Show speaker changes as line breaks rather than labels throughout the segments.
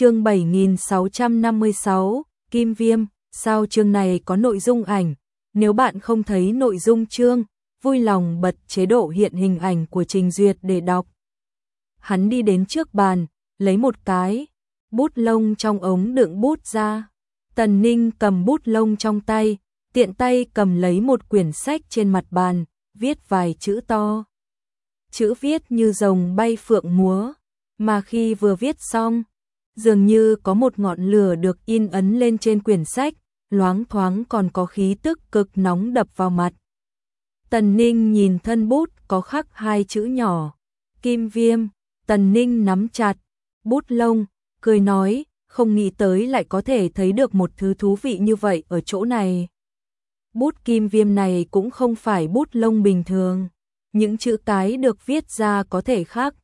chương 7656, Kim Viêm, sao chương này có nội dung ảnh, nếu bạn không thấy nội dung chương, vui lòng bật chế độ hiện hình ảnh của trình duyệt để đọc. Hắn đi đến trước bàn, lấy một cái, bút lông trong ống đựng bút ra. Tần Ninh cầm bút lông trong tay, tiện tay cầm lấy một quyển sách trên mặt bàn, viết vài chữ to. Chữ viết như rồng bay phượng múa, mà khi vừa viết xong, dường như có một ngọn lửa được in ấn lên trên quyển sách, loáng thoáng còn có khí tức cực nóng đập vào mặt. Tần Ninh nhìn thân bút có khắc hai chữ nhỏ, kim viêm, Tần Ninh nắm chặt, bút lông, cười nói, không nghĩ tới lại có thể thấy được một thứ thú vị như vậy ở chỗ này. Bút kim viêm này cũng không phải bút lông bình thường, những chữ cái được viết ra có thể khác,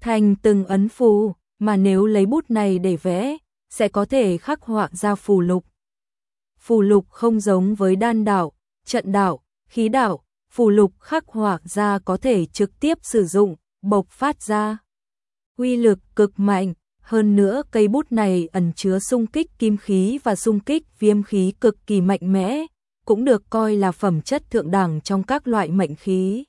thành từng ấn phù, mà nếu lấy bút này để vẽ, sẽ có thể khắc họa ra phù lục. Phù lục không giống với đan đảo, trận đảo, khí đảo, phù lục khắc họa ra có thể trực tiếp sử dụng, bộc phát ra. Uy lực cực mạnh, hơn nữa cây bút này ẩn chứa xung kích kim khí và xung kích viêm khí cực kỳ mạnh mẽ, cũng được coi là phẩm chất thượng đẳng trong các loại mệnh khí.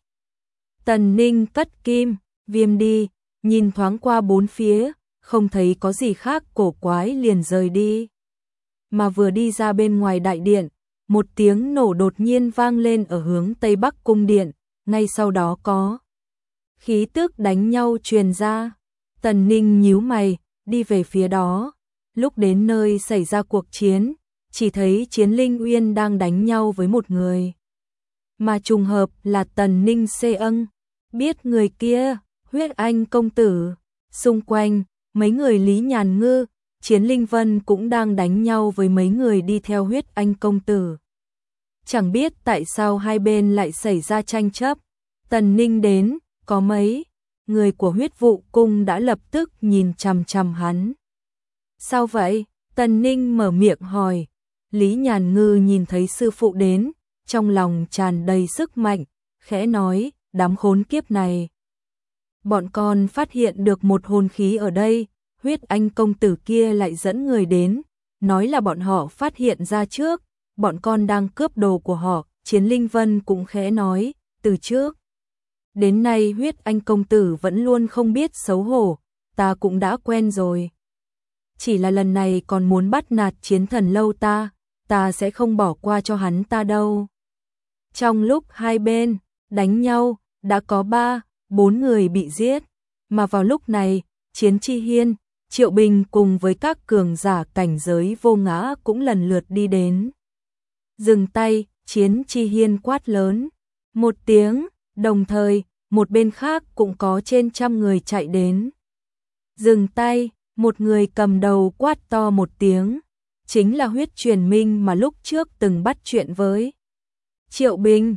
Tần Ninh cất kim, viêm đi, nhìn thoáng qua bốn phía, không thấy có gì khác cổ quái liền rời đi. Mà vừa đi ra bên ngoài đại điện, một tiếng nổ đột nhiên vang lên ở hướng tây bắc cung điện, ngay sau đó có khí tức đánh nhau truyền ra. Tần Ninh nhíu mày, đi về phía đó. Lúc đến nơi xảy ra cuộc chiến, chỉ thấy Chiến Linh Uyên đang đánh nhau với một người. Mà trùng hợp là Tần Ninh Xê ân, biết người kia, huyết anh công tử. Xung quanh, mấy người Lý Nhàn Ngư, Chiến Linh Vân cũng đang đánh nhau với mấy người đi theo huyết anh công tử. Chẳng biết tại sao hai bên lại xảy ra tranh chấp. Tần Ninh đến, có mấy người của huyết vụ cung đã lập tức nhìn chằm chằm hắn. Sao vậy? Tần Ninh mở miệng hỏi. Lý Nhàn Ngư nhìn thấy sư phụ đến, trong lòng tràn đầy sức mạnh, khẽ nói, đám khốn kiếp này. Bọn con phát hiện được một hồn khí ở đây, huyết anh công tử kia lại dẫn người đến, nói là bọn họ phát hiện ra trước, bọn con đang cướp đồ của họ, Chiến Linh Vân cũng khẽ nói, từ trước. Đến nay huyết anh công tử vẫn luôn không biết xấu hổ, ta cũng đã quen rồi. Chỉ là lần này còn muốn bắt nạt chiến thần lâu ta, ta sẽ không bỏ qua cho hắn ta đâu. Trong lúc hai bên đánh nhau, đã có ba, bốn người bị giết, mà vào lúc này, Chiến Chi Hiên, Triệu Bình cùng với các cường giả cảnh giới vô ngã cũng lần lượt đi đến. Dừng tay, Chiến Chi Hiên quát lớn, một tiếng, đồng thời, một bên khác cũng có trên trăm người chạy đến. Dừng tay, một người cầm đầu quát to một tiếng, chính là huyết truyền minh mà lúc trước từng bắt chuyện với. Triệu Bình,